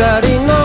人の